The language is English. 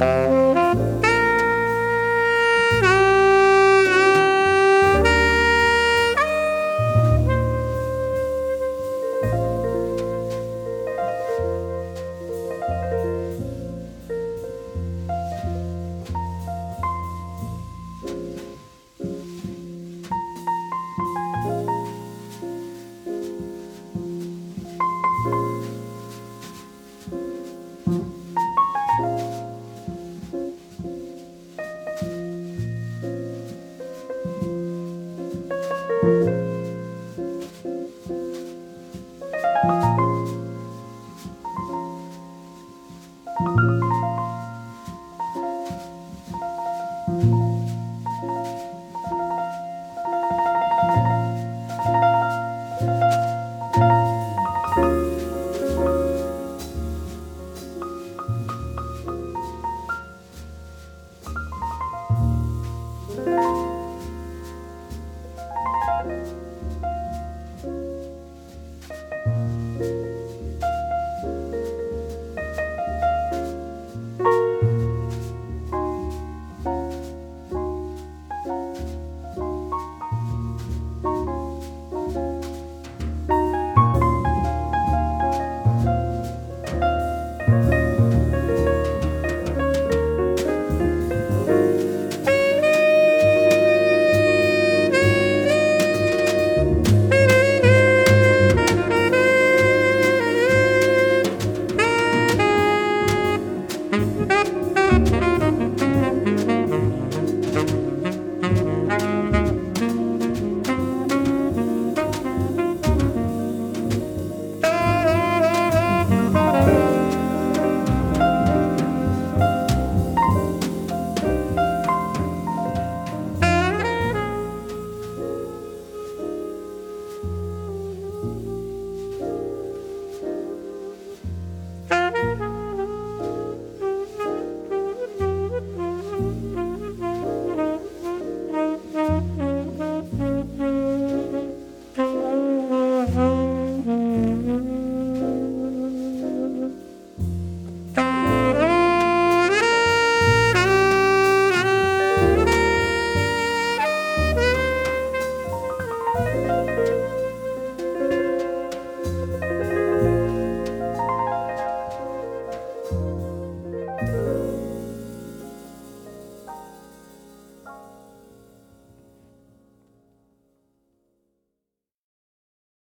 Bye. Mm-hmm.